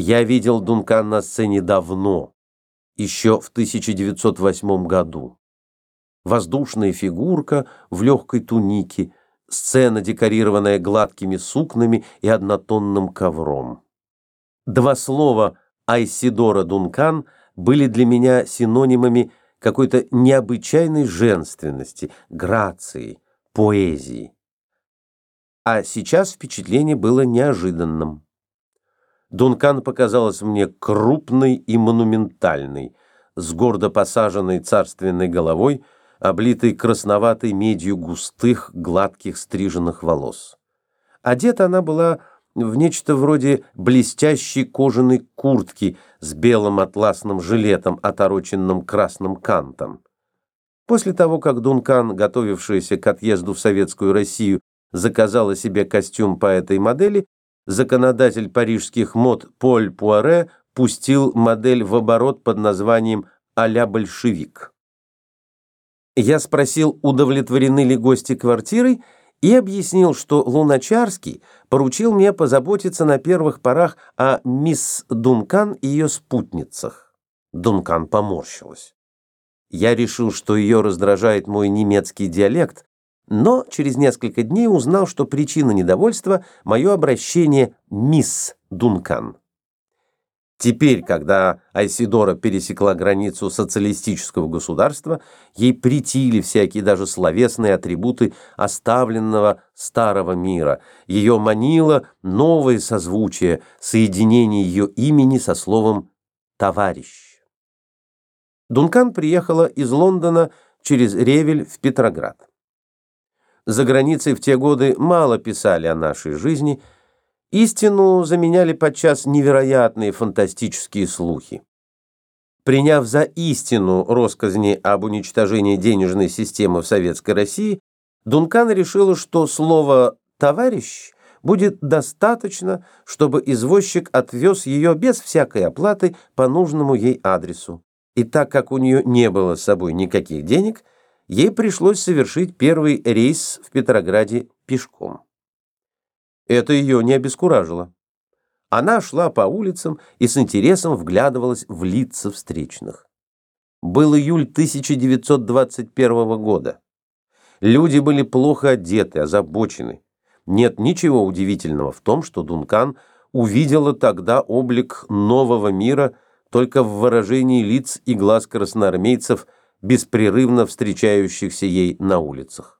Я видел Дункан на сцене давно, еще в 1908 году. Воздушная фигурка в легкой тунике, сцена, декорированная гладкими сукнами и однотонным ковром. Два слова «Айсидора Дункан» были для меня синонимами какой-то необычайной женственности, грации, поэзии. А сейчас впечатление было неожиданным. Дункан показалась мне крупной и монументальной, с гордо посаженной царственной головой, облитой красноватой медью густых, гладких стриженных волос. Одета она была в нечто вроде блестящей кожаной куртки с белым атласным жилетом, отороченным красным кантом. После того, как Дункан, готовившаяся к отъезду в Советскую Россию, заказала себе костюм по этой модели, законодатель парижских мод Поль Пуаре пустил модель в оборот под названием «а-ля большевик». Я спросил, удовлетворены ли гости квартирой, и объяснил, что Луначарский поручил мне позаботиться на первых порах о мисс Дункан и ее спутницах. Дункан поморщилась. Я решил, что ее раздражает мой немецкий диалект, но через несколько дней узнал, что причина недовольства – мое обращение «мисс Дункан». Теперь, когда Айсидора пересекла границу социалистического государства, ей притили всякие даже словесные атрибуты оставленного старого мира. Ее манило новое созвучие, соединение ее имени со словом «товарищ». Дункан приехала из Лондона через Ревель в Петроград. За границей в те годы мало писали о нашей жизни. Истину заменяли подчас невероятные фантастические слухи. Приняв за истину росказни об уничтожении денежной системы в Советской России, Дункан решила, что слово «товарищ» будет достаточно, чтобы извозчик отвез ее без всякой оплаты по нужному ей адресу. И так как у нее не было с собой никаких денег – ей пришлось совершить первый рейс в Петрограде пешком. Это ее не обескуражило. Она шла по улицам и с интересом вглядывалась в лица встречных. Был июль 1921 года. Люди были плохо одеты, озабочены. Нет ничего удивительного в том, что Дункан увидела тогда облик нового мира только в выражении лиц и глаз красноармейцев – беспрерывно встречающихся ей на улицах.